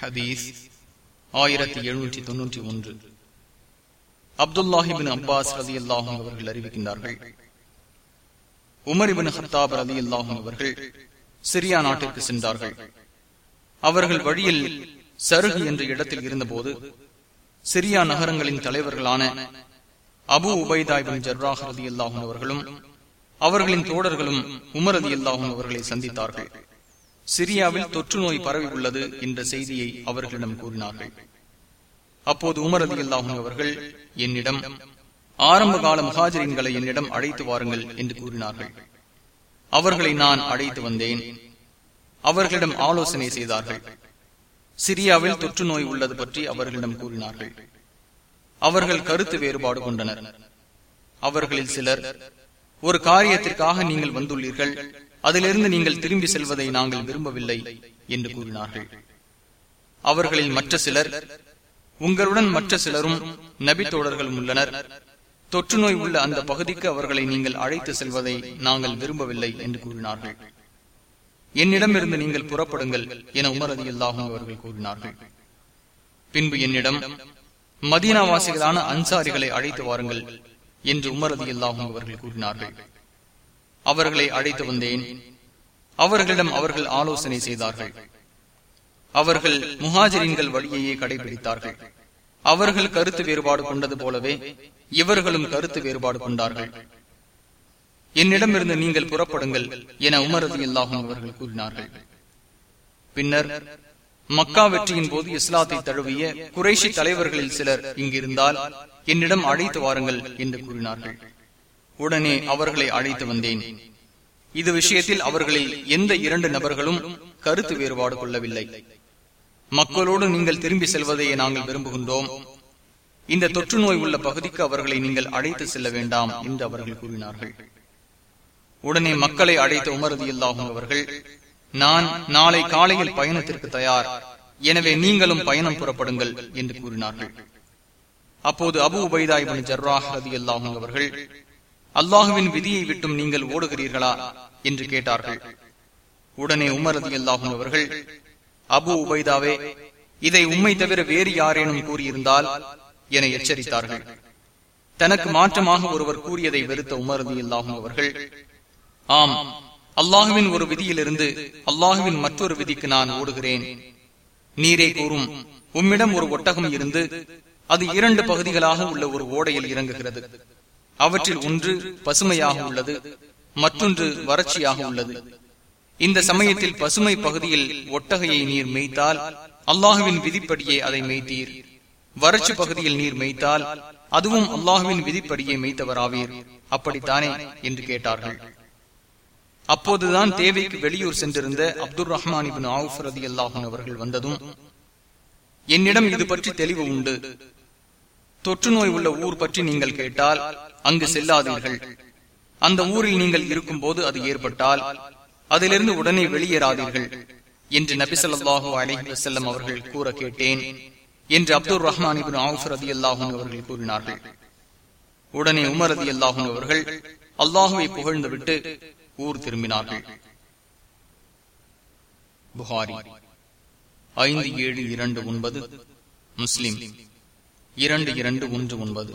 ஹதீஸ் ஆயிரத்தி எழுநூற்றி தொன்னூற்றி ஒன்று. அப்துல்லாஹிபின் அப்பாஸ் ரதி அல்லாஹும் அவர்கள் அறிவிக்கின்றார்கள். உமரிபின் இபின் ஹத்தாப் ரதி அல்லாஹும் அவர்கள் சிரியா நாட்டிற்கு சென்றார்கள். அவர்கள் வழியில் சருகு என்ற இடத்தில் இருந்தபோது சிரியா நகரங்களின் தலைவர்களான அபு உபைதாய்பின் ஜர்ராஹ் ரதி அல்லாஹும் அவர்களும் அவர்களின் தோழர்களும் உமர் ரதி அல்லாஹும் அவர்களை சந்தித்தார்கள். சிரியாவில் தொற்று நோய் பரவி உள்ளது என்ற செய்தியை அவர்களிடம் கூறினார்கள். அப்போது உமர் அலி அல்லாஹும் அவர்கள் என்னிடம் ஆரம்ப கால முகாஜரின்களை என்னிடம் அழைத்து வாருங்கள் என்று கூறினார்கள். அவர்களை நான் அழைத்து வந்தேன். அவர்களிடம் ஆலோசனை செய்தார்கள். சிரியாவில் தொற்று நோய் உள்ளது பற்றி அவர்களிடம் கூறினார்கள். அவர்கள் கருத்து வேறுபாடு கொண்டனர். அவர்களில் சிலர் ஒரு காரியத்திற்காக நீங்கள் வந்துள்ளீர்கள். அதிலிருந்து நீங்கள் திரும்பி செல்வதை நாங்கள் விரும்பவில்லை என்று கூறினார்கள். அவர்களில் மற்ற சிலர் உங்களுடன் மற்ற சிலரும் நபி தோழர்களும் உள்ளனர். தொற்று நோய் உள்ள அந்த பகுதிக்கு அவர்களை நீங்கள் அழைத்து செல்வதை நாங்கள் விரும்பவில்லை என்று கூறினார்கள். என்னிடமிருந்து நீங்கள் புறப்படுங்கள் என உமர் அதி அல்லாஹும் அவர்கள் கூறினார்கள். பின்பு என்னிடம் மதீனாவாசிகளான அன்சாரிகளை அழைத்து வாருங்கள் என்று உமர் அதி அல்லாஹும் அவர்கள் கூறினார்கள். அவர்களை அழைத்து வந்தேன். அவர்களிடம் அவர்கள் ஆலோசனை செய்தார்கள். அவர்கள் முஹாஜரின்கள் வழியையே கடைபிடித்தார்கள். அவர்கள் கருத்து வேறுபாடு கொண்டது போலவே இவர்களும் கருத்து வேறுபாடு கொண்டார்கள். என்னிடமிருந்து நீங்கள் புறப்படுங்கள் என உமரது இல்லாகும் அவர்கள் கூறினார்கள். பின்னர் மக்கா வெற்றியின் போது இஸ்லாத்தை தழுவிய குறைஷி தலைவர்களில் சிலர் இங்கிருந்தால் என்னிடம் அழைத்து வாருங்கள் என்று கூறினார்கள். உடனே அவர்களை அழைத்து வந்தேன். இது விஷயத்தில் அவர்களில் எந்த இரண்டு நபர்களும் கருத்து வேறுபாடு கொள்ளவில்லை. மக்களோடு நீங்கள் திரும்பி செல்வதையே நாங்கள் விரும்புகின்றோம். இந்த தொற்று நோய் உள்ள பகுதிக்கு அவர்களை நீங்கள் அழைத்து செல்ல வேண்டாம் என்று அவர்கள் கூறினார்கள். உடனே மக்களை அழைத்த உமரது இல்லாகும் அவர்கள் நான் நாளை காலையில் பயணத்திற்கு தயார். எனவே நீங்களும் பயணம் புறப்படுங்கள் என்று கூறினார்கள். அப்போது அபு உபைதாய் ஜர்ராஹ் ரதி அல்லாஹும் அவர்கள் அல்லாஹுவின் விதியை விட்டும் நீங்கள் ஓடுகிறீர்களா என்று கேட்டார்கள். உடனே உமரது அல்லாஹும் அவர்கள் அபு உபைதாவே இதை உண்மை தவிர வேறு யாரேனும் கூறியிருந்தால்? என எச்சரித்தார்கள். தனக்கு மாற்றமாக ஒருவர் கூறியதை வெறுத்த உமரது அல்லாஹும் அவர்கள் ஆம் அல்லாஹுவின் ஒரு விதியிலிருந்து அல்லாஹுவின் மற்றொரு விதிக்கு நான் ஓடுகிறேன். நீரே கூறும் உம்மிடம் ஒரு ஒட்டகம் இருந்து அது இரண்டு பகுதிகளாக உள்ள ஒரு ஓடையில் இறங்குகிறது. அவற்றில் ஒன்று பசுமையாக உள்ளது மற்றொன்று வறட்சியாக உள்ளது. இந்த சமயத்தில் பசுமை பகுதியில் ஒட்டகையை நீர் மேய்த்தால் அல்லாஹுவின் விதிப்படியே அதை மேய்த்தீர். வறட்சி பகுதியில் நீர் மேய்த்தால் அதுவும் அல்லாஹுவின் விதிப்படியே மேய்த்தவராவீர். அப்படித்தானே என்று கேட்டார்கள். அப்போதுதான் தேவைக்கு வெளியூர் சென்றிருந்த அப்துல் ரஹ்மான் இபின் ஆவுஃப் ரதி அல்லாஹன் அவர்கள் வந்ததும் என்னிடம் இது பற்றி தெளிவு உண்டு. தொற்று நோய் உள்ள ஊர் பற்றி நீங்கள் கேட்டால் அங்கு செல்லாதீர்கள். அந்த ஊரில் நீங்கள் இருக்கும் போது அது ஏற்பட்டால் அதிலிருந்து உடனே வெளியேறாதீர்கள் என்று நபிசல்லாஹூ அலஹி வசல்லம் அவர்கள் கூற கேட்டேன் என்று அப்துல் ரஹ்மான் ரதி அல்லாஹூன் அவர்கள் கூறினார்கள். உடனே உமர் ரதி அல்லாஹூன் அவர்கள் அல்லாஹுவை புகழ்ந்துவிட்டு ஊர் திரும்பினார்கள். புகாரி ஐந்து ஏழு இரண்டு ஒன்பது முஸ்லிம் இரண்டு இரண்டு ஒன்று ஒன்பது.